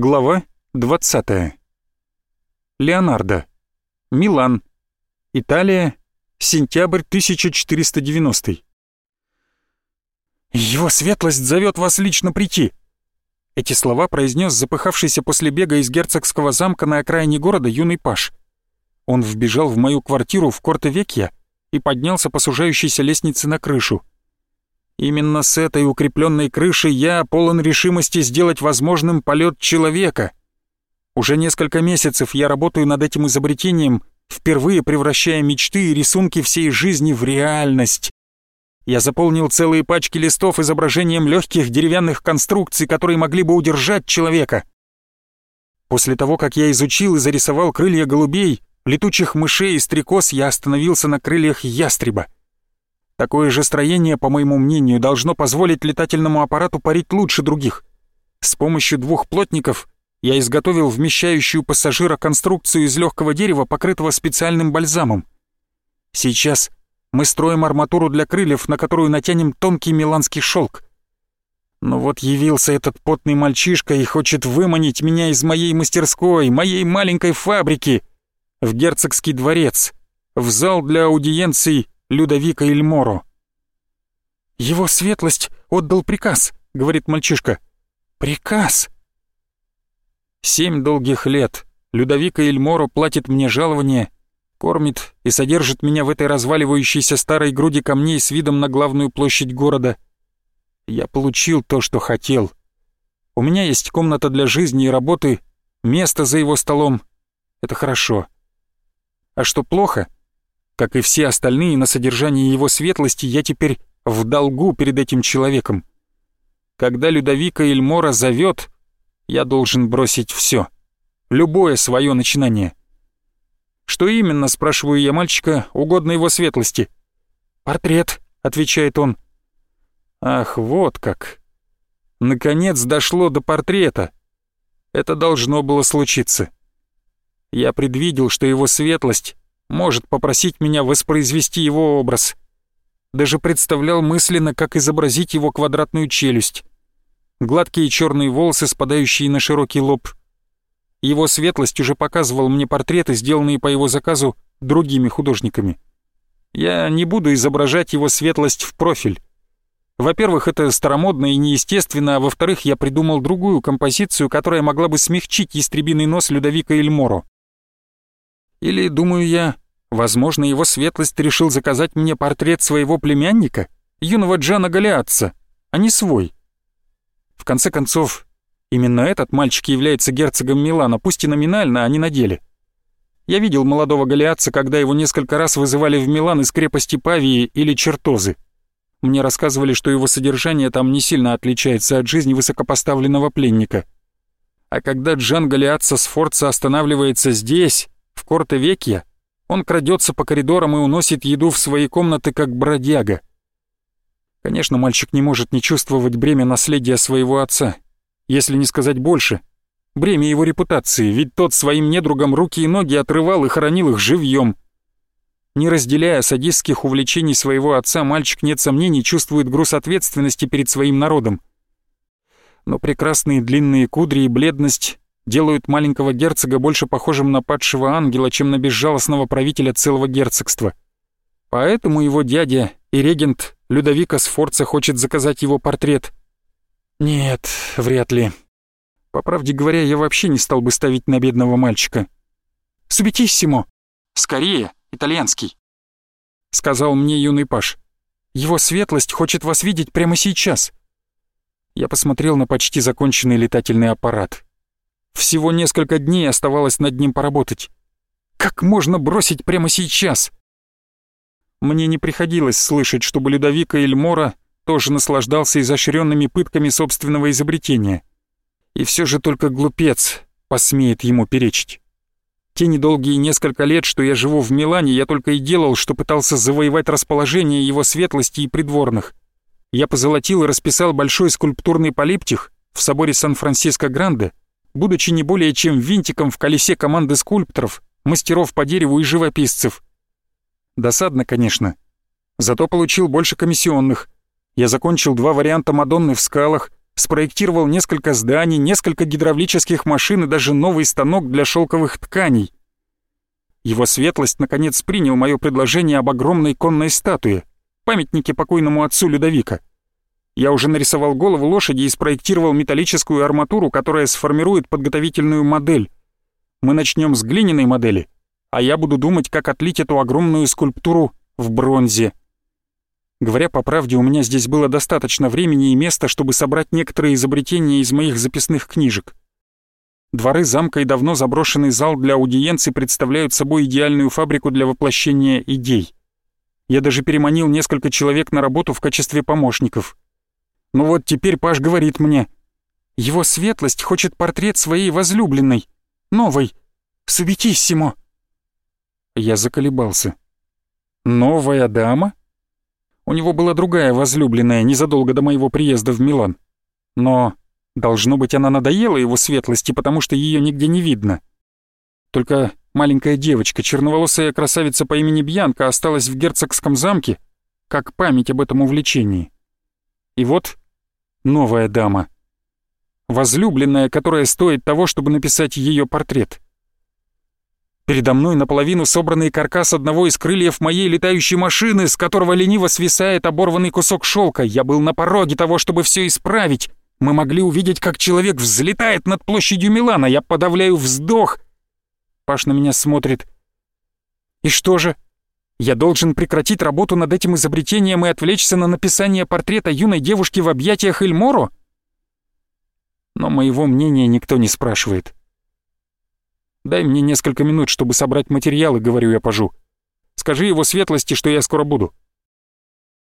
Глава 20. Леонардо. Милан. Италия. Сентябрь 1490. «Его светлость зовет вас лично прийти!» Эти слова произнес запыхавшийся после бега из герцогского замка на окраине города юный паш. Он вбежал в мою квартиру в Корте-Векья и поднялся по сужающейся лестнице на крышу. Именно с этой укрепленной крышей я полон решимости сделать возможным полет человека. Уже несколько месяцев я работаю над этим изобретением, впервые превращая мечты и рисунки всей жизни в реальность. Я заполнил целые пачки листов изображением легких деревянных конструкций, которые могли бы удержать человека. После того, как я изучил и зарисовал крылья голубей, летучих мышей и стрекоз, я остановился на крыльях ястреба. Такое же строение, по моему мнению, должно позволить летательному аппарату парить лучше других. С помощью двух плотников я изготовил вмещающую пассажира конструкцию из легкого дерева, покрытого специальным бальзамом. Сейчас мы строим арматуру для крыльев, на которую натянем тонкий миланский шелк. Но вот явился этот потный мальчишка и хочет выманить меня из моей мастерской, моей маленькой фабрики, в герцогский дворец, в зал для аудиенций Людовика Эльморо. «Его светлость отдал приказ», — говорит мальчишка. «Приказ?» Семь долгих лет Людовика Эльморо платит мне жалование, кормит и содержит меня в этой разваливающейся старой груди камней с видом на главную площадь города. Я получил то, что хотел. У меня есть комната для жизни и работы, место за его столом. Это хорошо. А что плохо — как и все остальные на содержании его светлости, я теперь в долгу перед этим человеком. Когда Людовика Эльмора зовет, я должен бросить все, любое свое начинание. «Что именно?» — спрашиваю я мальчика, угодно его светлости. «Портрет», — отвечает он. «Ах, вот как!» Наконец дошло до портрета. Это должно было случиться. Я предвидел, что его светлость может попросить меня воспроизвести его образ. Даже представлял мысленно, как изобразить его квадратную челюсть. Гладкие черные волосы, спадающие на широкий лоб. Его светлость уже показывал мне портреты, сделанные по его заказу другими художниками. Я не буду изображать его светлость в профиль. Во-первых, это старомодно и неестественно, а во-вторых, я придумал другую композицию, которая могла бы смягчить ястребиный нос Людовика Эльморо. Или, думаю я, возможно, его светлость решил заказать мне портрет своего племянника, юного Джана Галиатца, а не свой. В конце концов, именно этот мальчик является герцогом Милана, пусть и номинально, а не на деле. Я видел молодого Галиатца, когда его несколько раз вызывали в Милан из крепости Павии или Чертозы. Мне рассказывали, что его содержание там не сильно отличается от жизни высокопоставленного пленника. А когда Джан Галиатца с Форца останавливается здесь, в Корте-Векья он крадется по коридорам и уносит еду в свои комнаты, как бродяга. Конечно, мальчик не может не чувствовать бремя наследия своего отца, если не сказать больше. Бремя его репутации, ведь тот своим недругам руки и ноги отрывал и хоронил их живьем. Не разделяя садистских увлечений своего отца, мальчик, нет сомнений, чувствует груз ответственности перед своим народом. Но прекрасные длинные кудри и бледность делают маленького герцога больше похожим на падшего ангела, чем на безжалостного правителя целого герцогства. Поэтому его дядя и регент Людовика Сфорца хочет заказать его портрет. Нет, вряд ли. По правде говоря, я вообще не стал бы ставить на бедного мальчика. «Субитиссимо!» «Скорее, итальянский!» Сказал мне юный паш. «Его светлость хочет вас видеть прямо сейчас!» Я посмотрел на почти законченный летательный аппарат. Всего несколько дней оставалось над ним поработать. Как можно бросить прямо сейчас? Мне не приходилось слышать, чтобы Людовика Эльмора тоже наслаждался изощренными пытками собственного изобретения. И все же только глупец посмеет ему перечить. Те недолгие несколько лет, что я живу в Милане, я только и делал, что пытался завоевать расположение его светлости и придворных. Я позолотил и расписал большой скульптурный полиптих в соборе Сан-Франциско-Гранде, будучи не более чем винтиком в колесе команды скульпторов, мастеров по дереву и живописцев. Досадно, конечно. Зато получил больше комиссионных. Я закончил два варианта Мадонны в скалах, спроектировал несколько зданий, несколько гидравлических машин и даже новый станок для шелковых тканей. Его светлость наконец принял мое предложение об огромной конной статуе, памятнике покойному отцу Людовика. Я уже нарисовал голову лошади и спроектировал металлическую арматуру, которая сформирует подготовительную модель. Мы начнем с глиняной модели, а я буду думать, как отлить эту огромную скульптуру в бронзе. Говоря по правде, у меня здесь было достаточно времени и места, чтобы собрать некоторые изобретения из моих записных книжек. Дворы замка и давно заброшенный зал для аудиенций представляют собой идеальную фабрику для воплощения идей. Я даже переманил несколько человек на работу в качестве помощников. Ну вот теперь Паш говорит мне, его светлость хочет портрет своей возлюбленной, новой, Субитиссимо. Я заколебался. Новая дама? У него была другая возлюбленная незадолго до моего приезда в Милан. Но, должно быть, она надоела его светлости, потому что ее нигде не видно. Только маленькая девочка, черноволосая красавица по имени Бьянка, осталась в герцогском замке, как память об этом увлечении. И вот новая дама. Возлюбленная, которая стоит того, чтобы написать ее портрет. Передо мной наполовину собранный каркас одного из крыльев моей летающей машины, с которого лениво свисает оборванный кусок шелка. Я был на пороге того, чтобы все исправить. Мы могли увидеть, как человек взлетает над площадью Милана. Я подавляю вздох. Паш на меня смотрит. И что же? Я должен прекратить работу над этим изобретением и отвлечься на написание портрета юной девушки в объятиях Эльморо? Но моего мнения никто не спрашивает. Дай мне несколько минут, чтобы собрать материалы, говорю я пажу. Скажи его светлости, что я скоро буду.